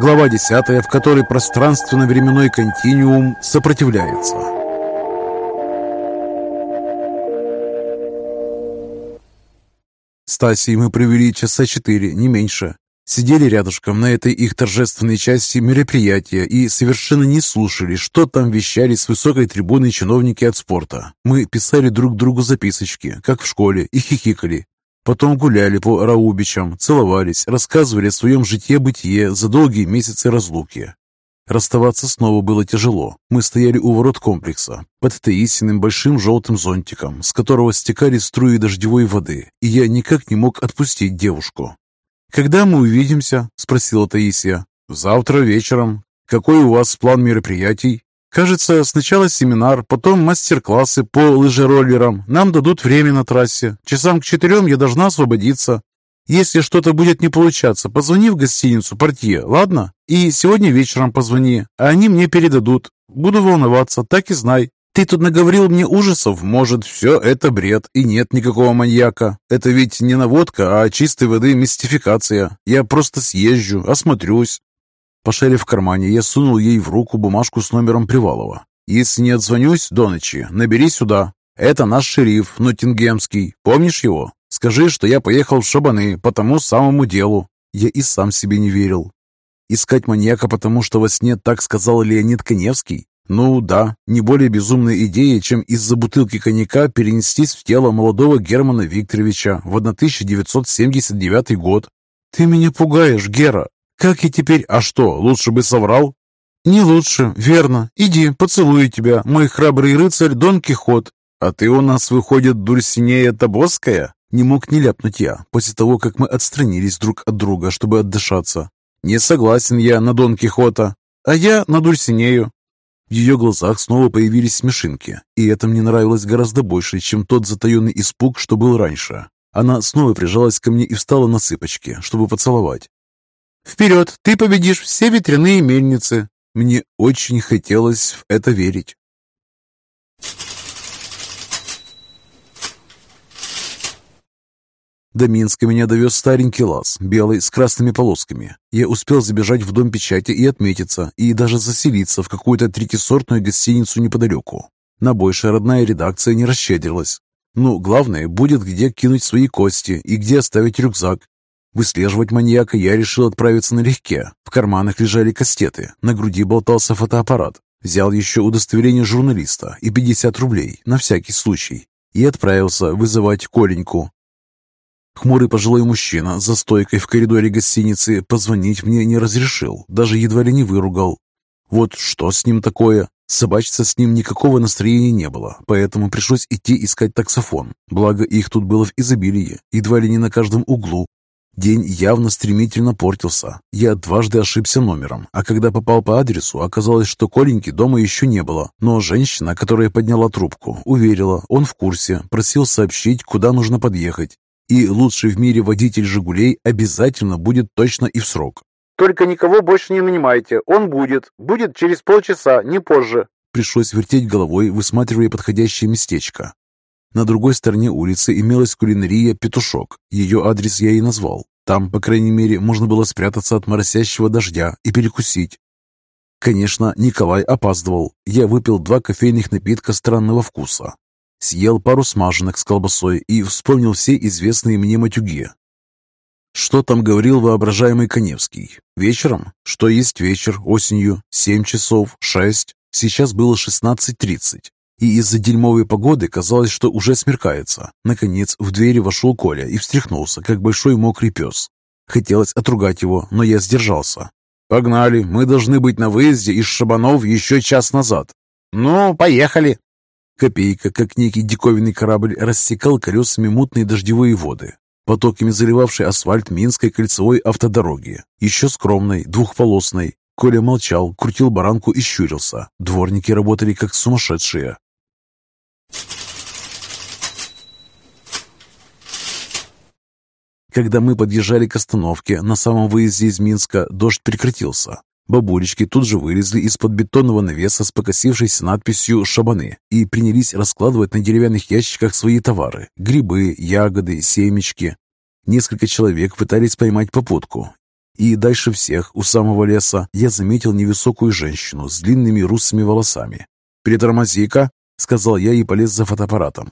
Глава 10, в которой пространственно-временной континуум сопротивляется. Стасей мы провели часа четыре, не меньше. Сидели рядышком на этой их торжественной части мероприятия и совершенно не слушали, что там вещали с высокой трибуны чиновники от спорта. Мы писали друг другу записочки, как в школе, и хихикали. Потом гуляли по Раубичам, целовались, рассказывали о своем житье-бытие за долгие месяцы разлуки. Расставаться снова было тяжело. Мы стояли у ворот комплекса, под Таисиным большим желтым зонтиком, с которого стекали струи дождевой воды, и я никак не мог отпустить девушку. «Когда мы увидимся?» – спросила Таисия. «Завтра вечером. Какой у вас план мероприятий?» «Кажется, сначала семинар, потом мастер-классы по лыжероллерам. Нам дадут время на трассе. Часам к четырем я должна освободиться. Если что-то будет не получаться, позвони в гостиницу портье, ладно? И сегодня вечером позвони, а они мне передадут. Буду волноваться, так и знай. Ты тут наговорил мне ужасов. Может, все это бред, и нет никакого маньяка. Это ведь не наводка, а чистой воды мистификация. Я просто съезжу, осмотрюсь. Пошарив в кармане, я сунул ей в руку бумажку с номером Привалова. «Если не отзвонюсь до ночи, набери сюда. Это наш шериф, Ноттингемский. Помнишь его? Скажи, что я поехал в Шабаны по тому самому делу». Я и сам себе не верил. Искать маньяка, потому что во сне так сказал Леонид Коневский? Ну да, не более безумная идея, чем из-за бутылки коньяка перенестись в тело молодого Германа Викторовича в 1979 год. «Ты меня пугаешь, Гера. Как я теперь... А что, лучше бы соврал?» «Не лучше, верно. Иди, поцелую тебя, мой храбрый рыцарь Дон Кихот. А ты у нас, выходит, Дульсинея Тобоская?» Не мог не ляпнуть я, после того, как мы отстранились друг от друга, чтобы отдышаться. «Не согласен я на Дон Кихота, а я на Дульсинею. В ее глазах снова появились смешинки, и это мне нравилось гораздо больше, чем тот затаенный испуг, что был раньше. Она снова прижалась ко мне и встала на цыпочки, чтобы поцеловать. «Вперед! Ты победишь все ветряные мельницы!» Мне очень хотелось в это верить. До Минска меня довез старенький лаз, белый, с красными полосками. Я успел забежать в дом печати и отметиться, и даже заселиться в какую-то третьесортную гостиницу неподалеку. На больше родная редакция не расщедрилась. Ну, главное, будет где кинуть свои кости и где оставить рюкзак. Выслеживать маньяка я решил отправиться налегке. В карманах лежали кастеты, на груди болтался фотоаппарат. Взял еще удостоверение журналиста и 50 рублей, на всякий случай. И отправился вызывать Коленьку. Хмурый пожилой мужчина за стойкой в коридоре гостиницы позвонить мне не разрешил, даже едва ли не выругал. Вот что с ним такое? Собачиться с ним никакого настроения не было, поэтому пришлось идти искать таксофон. Благо, их тут было в изобилии, едва ли не на каждом углу. День явно стремительно портился. Я дважды ошибся номером, а когда попал по адресу, оказалось, что Коленьки дома еще не было. Но женщина, которая подняла трубку, уверила, он в курсе, просил сообщить, куда нужно подъехать. И лучший в мире водитель «Жигулей» обязательно будет точно и в срок. «Только никого больше не нанимайте. Он будет. Будет через полчаса, не позже». Пришлось вертеть головой, высматривая подходящее местечко. На другой стороне улицы имелась кулинария «Петушок». Ее адрес я и назвал. Там, по крайней мере, можно было спрятаться от моросящего дождя и перекусить. Конечно, Николай опаздывал. Я выпил два кофейных напитка странного вкуса. Съел пару смаженок с колбасой и вспомнил все известные мне матюги. Что там говорил воображаемый Коневский? Вечером? Что есть вечер? Осенью? Семь часов? Шесть? Сейчас было шестнадцать тридцать. И из-за дерьмовой погоды казалось, что уже смеркается. Наконец, в двери вошел Коля и встряхнулся, как большой мокрый пес. Хотелось отругать его, но я сдержался. «Погнали, мы должны быть на выезде из Шабанов еще час назад». «Ну, поехали», Копейка, как некий диковинный корабль, рассекал колесами мутные дождевые воды, потоками заливавший асфальт Минской кольцевой автодороги, еще скромной, двухполосной. Коля молчал, крутил баранку и щурился. Дворники работали как сумасшедшие. Когда мы подъезжали к остановке на самом выезде из Минска, дождь прекратился. Бабулечки тут же вылезли из-под бетонного навеса с покосившейся надписью «Шабаны» и принялись раскладывать на деревянных ящиках свои товары – грибы, ягоды, семечки. Несколько человек пытались поймать попутку И дальше всех, у самого леса, я заметил невысокую женщину с длинными русыми волосами. «Притормози-ка!» — сказал я и полез за фотоаппаратом.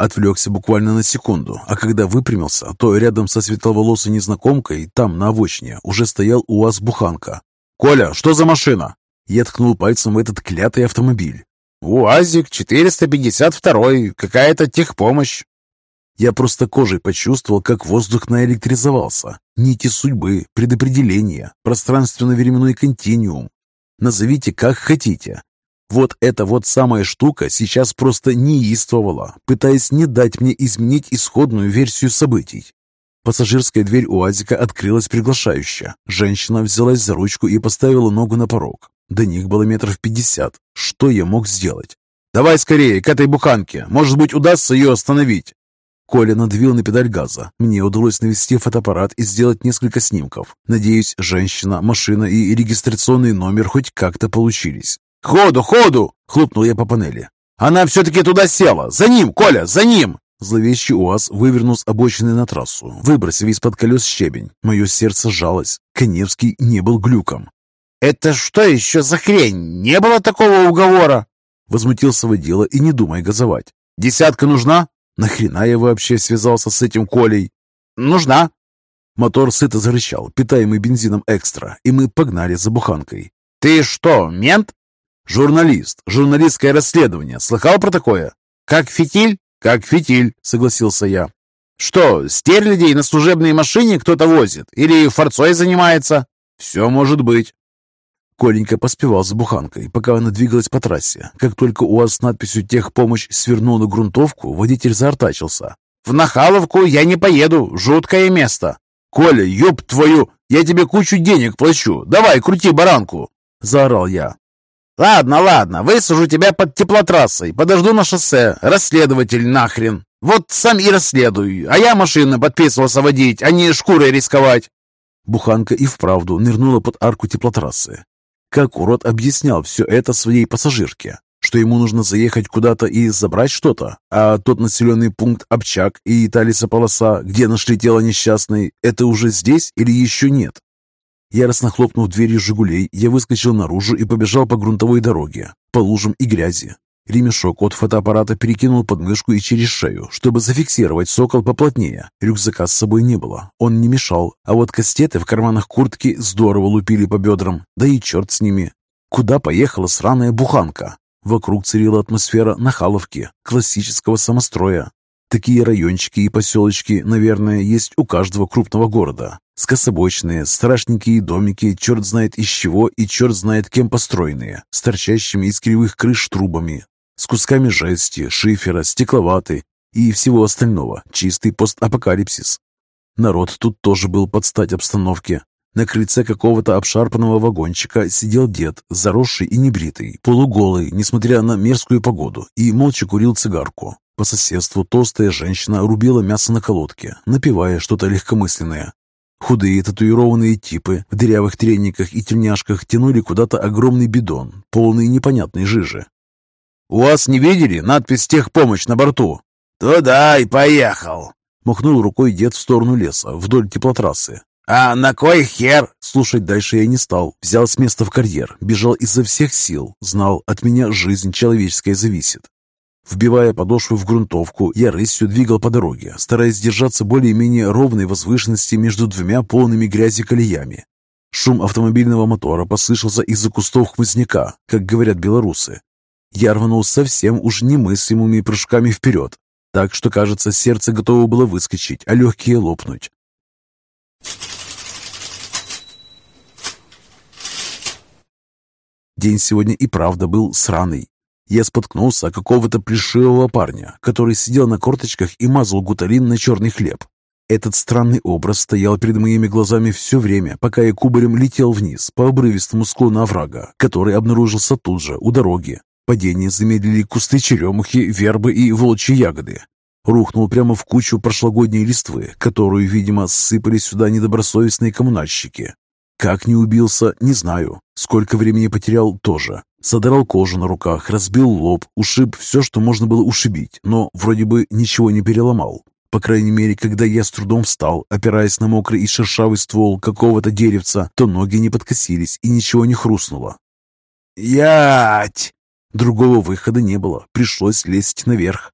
Отвлекся буквально на секунду, а когда выпрямился, то рядом со светловолосой незнакомкой, там, на обочине, уже стоял УАЗ-буханка. «Коля, что за машина?» Я ткнул пальцем в этот клятый автомобиль. «УАЗик 452, какая-то техпомощь». Я просто кожей почувствовал, как воздух наэлектризовался. Нити судьбы, предопределения, пространственно-временной континуум. Назовите как хотите. Вот эта вот самая штука сейчас просто неистовала, пытаясь не дать мне изменить исходную версию событий. Пассажирская дверь УАЗика открылась приглашающе. Женщина взялась за ручку и поставила ногу на порог. До них было метров пятьдесят. Что я мог сделать? «Давай скорее, к этой буханке. Может быть, удастся ее остановить». Коля надавил на педаль газа. Мне удалось навести фотоаппарат и сделать несколько снимков. Надеюсь, женщина, машина и регистрационный номер хоть как-то получились. «Ходу, ходу!» — хлопнул я по панели. «Она все-таки туда села! За ним, Коля, за ним!» Зловещий УАЗ вывернул с обочины на трассу, выбросив из-под колес щебень. Мое сердце сжалось. Коневский не был глюком. «Это что еще за хрень? Не было такого уговора!» Возмутился водила и не думай газовать. «Десятка нужна?» Нахрена я вообще связался с этим Колей? Нужна. Мотор сыто зарычал, питаемый бензином экстра, и мы погнали за буханкой. Ты что, мент? Журналист. Журналистское расследование. Слыхал про такое? Как фитиль? Как фитиль, согласился я. Что, стерлядей на служебной машине кто-то возит? Или форцой занимается? Все может быть. Коленька поспевал за буханкой, пока она двигалась по трассе. Как только УАЗ с надписью «Техпомощь» свернул на грунтовку, водитель заортачился. «В Нахаловку я не поеду, жуткое место!» «Коля, ёб твою, я тебе кучу денег плачу, давай, крути баранку!» Заорал я. «Ладно, ладно, высажу тебя под теплотрассой, подожду на шоссе, расследователь нахрен! Вот сам и расследуй, а я машины подписывался водить, а не шкурой рисковать!» Буханка и вправду нырнула под арку теплотрассы. Как урод объяснял все это своей пассажирке, что ему нужно заехать куда-то и забрать что-то, а тот населенный пункт Обчак и та полоса, где нашли тело несчастной, это уже здесь или еще нет? Яростно хлопнув дверью «Жигулей», я выскочил наружу и побежал по грунтовой дороге, по лужам и грязи. Ремешок от фотоаппарата перекинул под мышку и через шею, чтобы зафиксировать сокол поплотнее. Рюкзака с собой не было, он не мешал, а вот кастеты в карманах куртки здорово лупили по бедрам, да и черт с ними. Куда поехала сраная буханка? Вокруг царила атмосфера нахаловки, классического самостроя. Такие райончики и поселочки, наверное, есть у каждого крупного города. Скособочные, страшненькие домики, черт знает из чего и черт знает кем построенные, с торчащими из кривых крыш трубами, с кусками жести, шифера, стекловаты и всего остального. Чистый постапокалипсис. Народ тут тоже был под стать обстановке. На крыльце какого-то обшарпанного вагончика сидел дед, заросший и небритый, полуголый, несмотря на мерзкую погоду, и молча курил цигарку. По соседству толстая женщина рубила мясо на колодке, напивая что-то легкомысленное. Худые татуированные типы в дырявых трениках и тельняшках тянули куда-то огромный бидон, полный непонятной жижи. «У вас не видели надпись «Техпомощь» на борту?» «Туда и поехал!» Махнул рукой дед в сторону леса, вдоль теплотрассы. «А на кой хер?» Слушать дальше я не стал. Взял с места в карьер, бежал изо всех сил. Знал, от меня жизнь человеческая зависит. Вбивая подошвы в грунтовку, я рысью двигал по дороге, стараясь держаться более-менее ровной возвышенности между двумя полными грязи колеями. Шум автомобильного мотора послышался из-за кустов хмызняка, как говорят белорусы. Я рванул совсем уж немыслимыми прыжками вперед, так что, кажется, сердце готово было выскочить, а легкие лопнуть. День сегодня и правда был сраный. Я споткнулся о какого-то плешивого парня, который сидел на корточках и мазал гуталин на черный хлеб. Этот странный образ стоял перед моими глазами все время, пока я кубарем летел вниз по обрывистому склону оврага, который обнаружился тут же, у дороги. Падение замедлили кусты черемухи, вербы и волчьи ягоды. Рухнул прямо в кучу прошлогодней листвы, которую, видимо, ссыпали сюда недобросовестные коммунальщики. Как не убился, не знаю. Сколько времени потерял, тоже. Содрал кожу на руках, разбил лоб, ушиб все, что можно было ушибить, но вроде бы ничего не переломал. По крайней мере, когда я с трудом встал, опираясь на мокрый и шершавый ствол какого-то деревца, то ноги не подкосились и ничего не хрустнуло. «Ять!» Другого выхода не было, пришлось лезть наверх.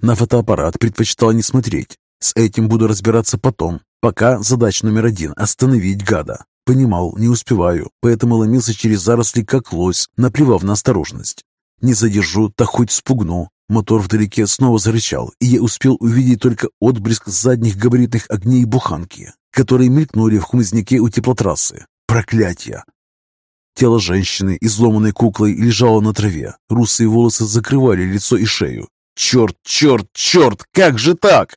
На фотоаппарат предпочитал не смотреть. С этим буду разбираться потом. Пока задача номер один – остановить гада. Понимал, не успеваю, поэтому ломился через заросли, как лось, наплевав на осторожность. Не задержу, так хоть спугну. Мотор вдалеке снова зарычал, и я успел увидеть только отблеск задних габаритных огней буханки, которые мелькнули в хмызняке у теплотрассы. Проклятие! Тело женщины, изломанной куклой, лежало на траве. Русые волосы закрывали лицо и шею. Черт, черт, черт, как же так?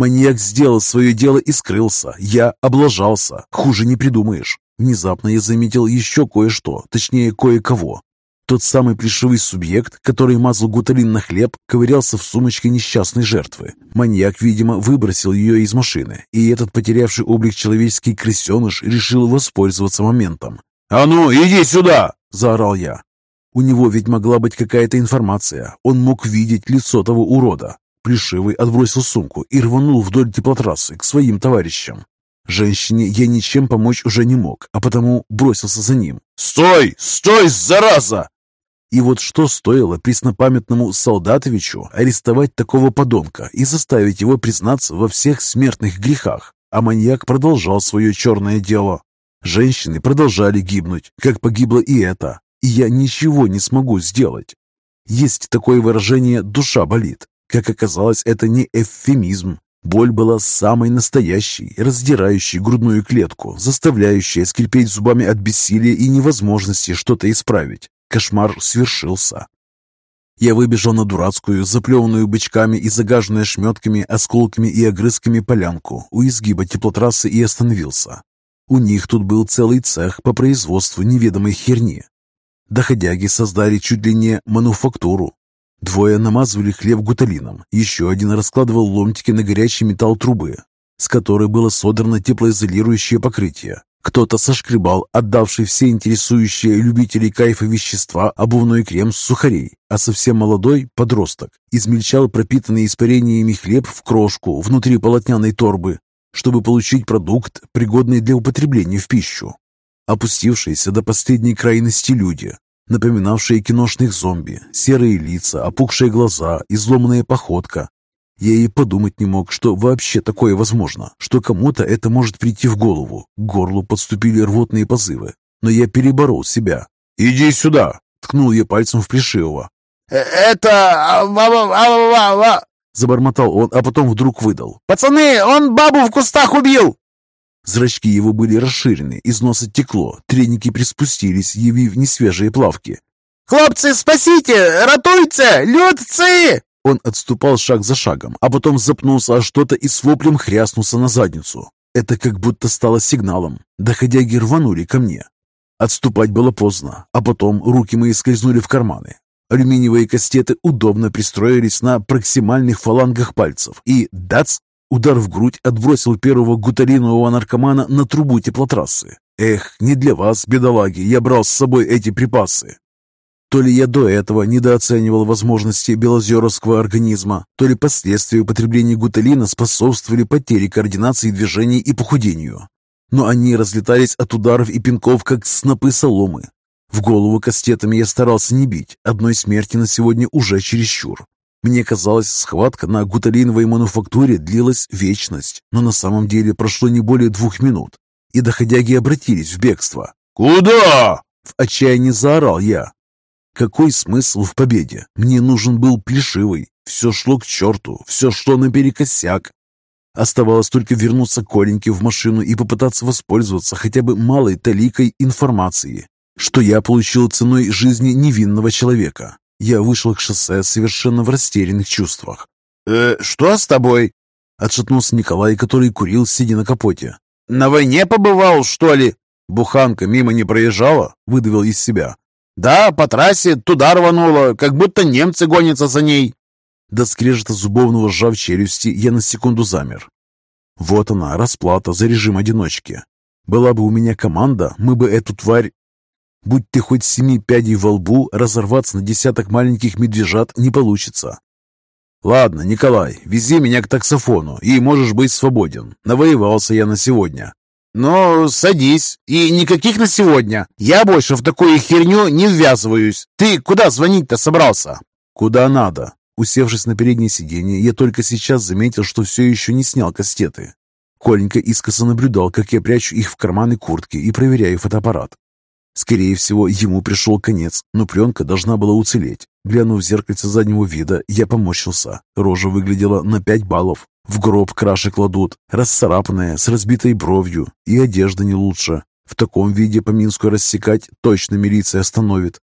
Маньяк сделал свое дело и скрылся. Я облажался. Хуже не придумаешь. Внезапно я заметил еще кое-что, точнее кое-кого. Тот самый плешивый субъект, который мазал гуталин на хлеб, ковырялся в сумочке несчастной жертвы. Маньяк, видимо, выбросил ее из машины, и этот потерявший облик человеческий крысеныш решил воспользоваться моментом. «А ну, иди сюда!» – заорал я. У него ведь могла быть какая-то информация. Он мог видеть лицо того урода. Плешивый отбросил сумку и рванул вдоль теплотрассы к своим товарищам. Женщине я ничем помочь уже не мог, а потому бросился за ним. «Стой! Стой, зараза!» И вот что стоило преснопамятному Солдатовичу арестовать такого подонка и заставить его признаться во всех смертных грехах, а маньяк продолжал свое черное дело. Женщины продолжали гибнуть, как погибло и это, и я ничего не смогу сделать. Есть такое выражение «душа болит». Как оказалось, это не эвфемизм. Боль была самой настоящей, раздирающей грудную клетку, заставляющая скрипеть зубами от бессилия и невозможности что-то исправить. Кошмар свершился. Я выбежал на дурацкую, заплеванную бычками и загаженную шметками, осколками и огрызками полянку у изгиба теплотрассы и остановился. У них тут был целый цех по производству неведомой херни. Доходяги создали чуть ли не мануфактуру, Двое намазывали хлеб гуталином, еще один раскладывал ломтики на горячий металл трубы, с которой было содрано теплоизолирующее покрытие. Кто-то сошкребал отдавший все интересующие любителей кайфа вещества обувной крем с сухарей, а совсем молодой подросток измельчал пропитанный испарениями хлеб в крошку внутри полотняной торбы, чтобы получить продукт, пригодный для употребления в пищу. Опустившиеся до последней крайности люди напоминавшие киношных зомби, серые лица, опухшие глаза, изломанная походка. Я и подумать не мог, что вообще такое возможно, что кому-то это может прийти в голову. К горлу подступили рвотные позывы, но я переборол себя. «Иди сюда!» — ткнул я пальцем в Плешивого. «Э, «Это... Забормотал он, а потом вдруг выдал. «Пацаны, он бабу в кустах убил!» Зрачки его были расширены, из носа текло, треники приспустились, явив несвежие плавки. «Хлопцы, спасите! Ратуйте! Людцы!» Он отступал шаг за шагом, а потом запнулся о что-то и с воплем хряснулся на задницу. Это как будто стало сигналом. Доходяги рванули ко мне. Отступать было поздно, а потом руки мои скользнули в карманы. Алюминиевые кастеты удобно пристроились на проксимальных фалангах пальцев, и дац! Удар в грудь отбросил первого гуталинового наркомана на трубу теплотрассы. Эх, не для вас, бедолаги, я брал с собой эти припасы. То ли я до этого недооценивал возможности белозеровского организма, то ли последствия употребления гуталина способствовали потере координации движений и похудению. Но они разлетались от ударов и пинков, как снопы соломы. В голову кастетами я старался не бить, одной смерти на сегодня уже чересчур. Мне казалось, схватка на гуталиновой мануфактуре длилась вечность, но на самом деле прошло не более двух минут, и доходяги обратились в бегство. «Куда?» — в отчаянии заорал я. Какой смысл в победе? Мне нужен был плешивый. Все шло к черту, все шло наперекосяк. Оставалось только вернуться к Коленьке в машину и попытаться воспользоваться хотя бы малой таликой информации, что я получил ценой жизни невинного человека. Я вышел к шоссе совершенно в растерянных чувствах. «Э, что с тобой?» Отшатнулся Николай, который курил, сидя на капоте. «На войне побывал, что ли?» «Буханка мимо не проезжала?» Выдавил из себя. «Да, по трассе туда рванула, как будто немцы гонятся за ней». До скрежета зубовного сжав челюсти, я на секунду замер. Вот она, расплата за режим одиночки. Была бы у меня команда, мы бы эту тварь Будь ты хоть семи пядей во лбу, разорваться на десяток маленьких медвежат не получится. «Ладно, Николай, вези меня к таксофону, и можешь быть свободен. Навоевался я на сегодня». «Ну, садись. И никаких на сегодня. Я больше в такую херню не ввязываюсь. Ты куда звонить-то собрался?» «Куда надо». Усевшись на переднее сиденье, я только сейчас заметил, что все еще не снял кастеты. Коленька искоса наблюдал, как я прячу их в карманы куртки и проверяю фотоаппарат. Скорее всего, ему пришел конец, но пленка должна была уцелеть. Глянув в зеркальце заднего вида, я поморщился. Рожа выглядела на пять баллов. В гроб краши кладут, расцарапанная, с разбитой бровью, и одежда не лучше. В таком виде по Минску рассекать точно милиция остановит.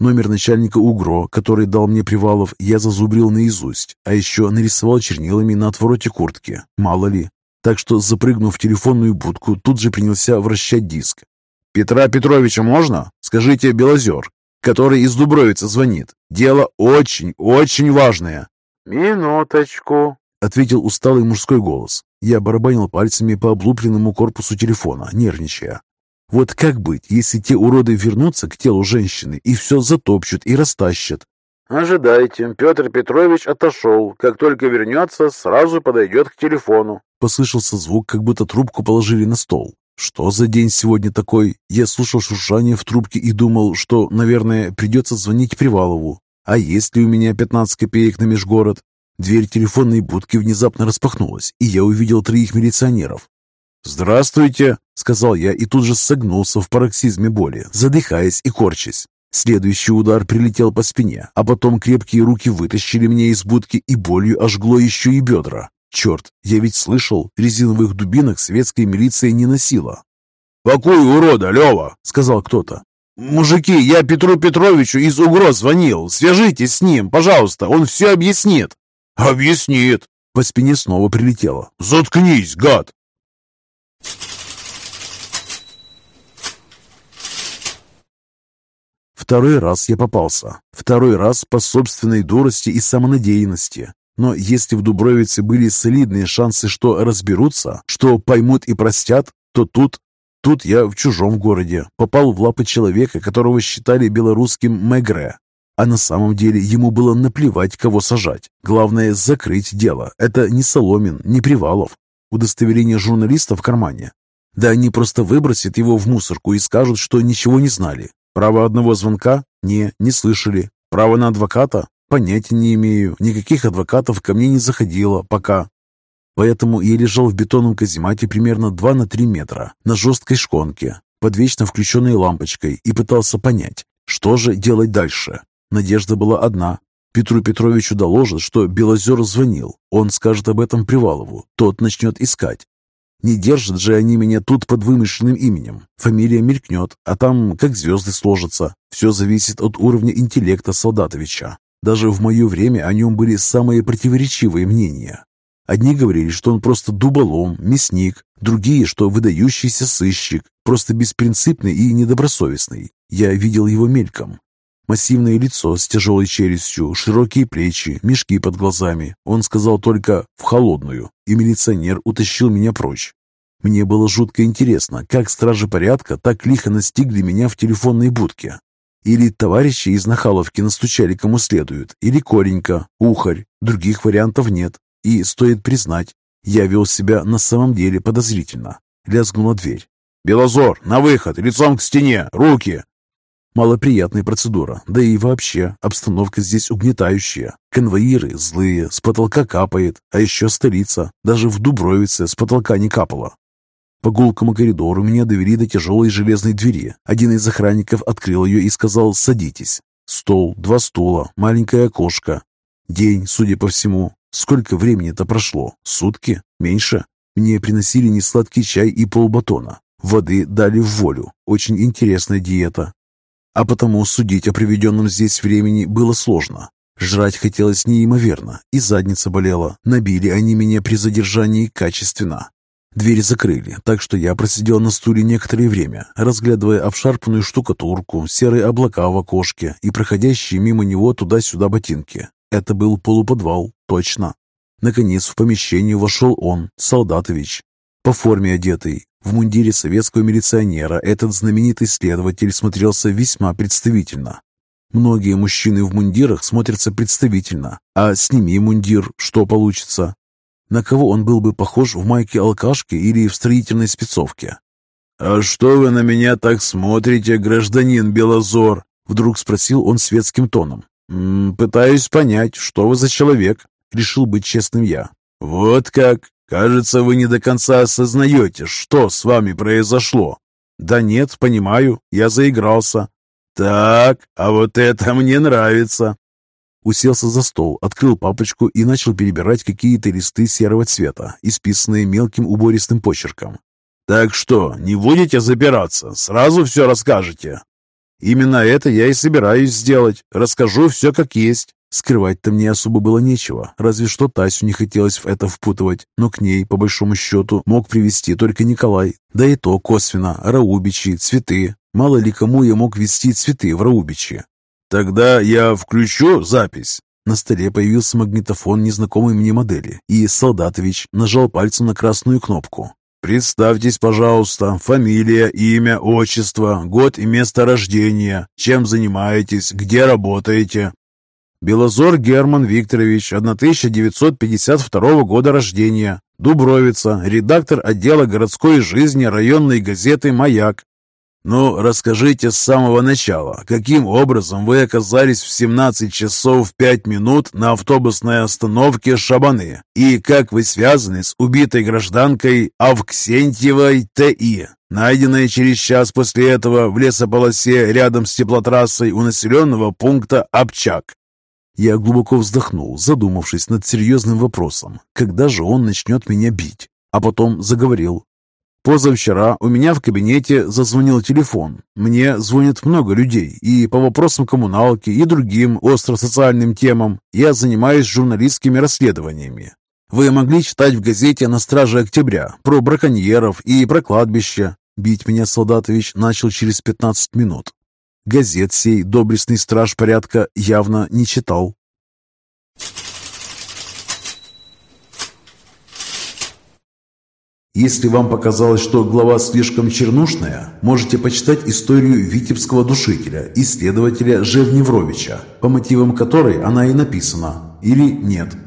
Номер начальника УГРО, который дал мне Привалов, я зазубрил наизусть, а еще нарисовал чернилами на отвороте куртки. Мало ли. Так что, запрыгнув в телефонную будку, тут же принялся вращать диск. «Петра Петровича можно? Скажите, Белозер, который из Дубровицы звонит. Дело очень-очень важное». «Минуточку», — ответил усталый мужской голос. Я барабанил пальцами по облупленному корпусу телефона, нервничая. Вот как быть, если те уроды вернутся к телу женщины и все затопчут и растащат? «Ожидайте, Петр Петрович отошел. Как только вернется, сразу подойдет к телефону». Послышался звук, как будто трубку положили на стол. Что за день сегодня такой? Я слушал шуршание в трубке и думал, что, наверное, придется звонить Привалову. А есть ли у меня 15 копеек на межгород? Дверь телефонной будки внезапно распахнулась, и я увидел троих милиционеров. «Здравствуйте!» — сказал я и тут же согнулся в пароксизме боли, задыхаясь и корчась. Следующий удар прилетел по спине, а потом крепкие руки вытащили меня из будки и болью ожгло еще и бедра. Черт, я ведь слышал, резиновых дубинок светская милиция не носила. «Какой урода, Лева!» — сказал кто-то. «Мужики, я Петру Петровичу из УГРО звонил. Свяжитесь с ним, пожалуйста, он все объяснит». «Объяснит!» По спине снова прилетело. «Заткнись, гад!» Второй раз я попался. Второй раз по собственной дурости и самонадеянности. Но если в Дубровице были солидные шансы, что разберутся, что поймут и простят, то тут... Тут я в чужом городе попал в лапы человека, которого считали белорусским Мегре. А на самом деле ему было наплевать, кого сажать. Главное – закрыть дело. Это не Соломин, не Привалов. Удостоверение журналиста в кармане. Да они просто выбросят его в мусорку и скажут, что ничего не знали. Право одного звонка? Не, не слышали. Право на адвоката? Понятия не имею. Никаких адвокатов ко мне не заходило пока. Поэтому я лежал в бетонном каземате примерно 2 на 3 метра на жесткой шконке под вечно включенной лампочкой и пытался понять, что же делать дальше. Надежда была одна. Петру Петровичу доложат, что Белозер звонил. Он скажет об этом Привалову. Тот начнет искать. Не держат же они меня тут под вымышленным именем. Фамилия мелькнет, а там как звезды сложатся. Все зависит от уровня интеллекта Солдатовича. Даже в мое время о нем были самые противоречивые мнения. Одни говорили, что он просто дуболом, мясник, другие, что выдающийся сыщик, просто беспринципный и недобросовестный. Я видел его мельком. Массивное лицо с тяжелой челюстью, широкие плечи, мешки под глазами. Он сказал только «в холодную», и милиционер утащил меня прочь. Мне было жутко интересно, как стражи порядка так лихо настигли меня в телефонной будке. Или товарищи из Нахаловки настучали кому следует, или Коренька, Ухарь. Других вариантов нет. И, стоит признать, я вел себя на самом деле подозрительно. Лязгнула дверь. «Белозор, на выход, лицом к стене, руки!» Малоприятная процедура, да и вообще обстановка здесь угнетающая. Конвоиры злые, с потолка капает, а еще столица. Даже в Дубровице с потолка не капало. По гулкому коридору меня довели до тяжелой железной двери. Один из охранников открыл ее и сказал «садитесь». Стол, два стула, маленькое окошко. День, судя по всему. Сколько времени-то прошло? Сутки? Меньше? Мне приносили несладкий чай и полбатона. Воды дали в волю. Очень интересная диета а потому судить о приведенном здесь времени было сложно. Жрать хотелось неимоверно, и задница болела. Набили они меня при задержании качественно. Двери закрыли, так что я просидел на стуле некоторое время, разглядывая обшарпанную штукатурку, серые облака в окошке и проходящие мимо него туда-сюда ботинки. Это был полуподвал, точно. Наконец в помещение вошел он, Солдатович, по форме одетый, В мундире советского милиционера этот знаменитый следователь смотрелся весьма представительно. Многие мужчины в мундирах смотрятся представительно, а сними мундир, что получится? На кого он был бы похож в майке алкашки или в строительной спецовке? «А что вы на меня так смотрите, гражданин Белозор?» Вдруг спросил он светским тоном. «М -м, «Пытаюсь понять, что вы за человек?» Решил быть честным я. «Вот как? Кажется, вы не до конца осознаете, что с вами произошло». «Да нет, понимаю, я заигрался». «Так, а вот это мне нравится». Уселся за стол, открыл папочку и начал перебирать какие-то листы серого цвета, исписанные мелким убористым почерком. «Так что, не будете запираться? Сразу все расскажете?» «Именно это я и собираюсь сделать. Расскажу все как есть». Скрывать-то мне особо было нечего, разве что Тасю не хотелось в это впутывать, но к ней, по большому счету, мог привести только Николай. Да и то косвенно, Раубичи, цветы. Мало ли кому я мог вести цветы в Раубичи. «Тогда я включу запись». На столе появился магнитофон незнакомой мне модели, и Солдатович нажал пальцем на красную кнопку. «Представьтесь, пожалуйста, фамилия, имя, отчество, год и место рождения, чем занимаетесь, где работаете?» Белозор Герман Викторович, 1952 года рождения, Дубровица, редактор отдела городской жизни районной газеты «Маяк». «Ну, расскажите с самого начала, каким образом вы оказались в 17 часов 5 минут на автобусной остановке Шабаны и как вы связаны с убитой гражданкой Авксентьевой Т.И., найденной через час после этого в лесополосе рядом с теплотрассой у населенного пункта Обчак?» Я глубоко вздохнул, задумавшись над серьезным вопросом, когда же он начнет меня бить, а потом заговорил. Позавчера у меня в кабинете зазвонил телефон. Мне звонит много людей, и по вопросам коммуналки, и другим остро-социальным темам я занимаюсь журналистскими расследованиями. Вы могли читать в газете «На страже октября» про браконьеров и про кладбище. Бить меня Солдатович начал через 15 минут. Газет сей доблестный страж порядка явно не читал. Если вам показалось, что глава слишком чернушная, можете почитать историю витебского душителя, исследователя Жевневровича, по мотивам которой она и написана, или нет –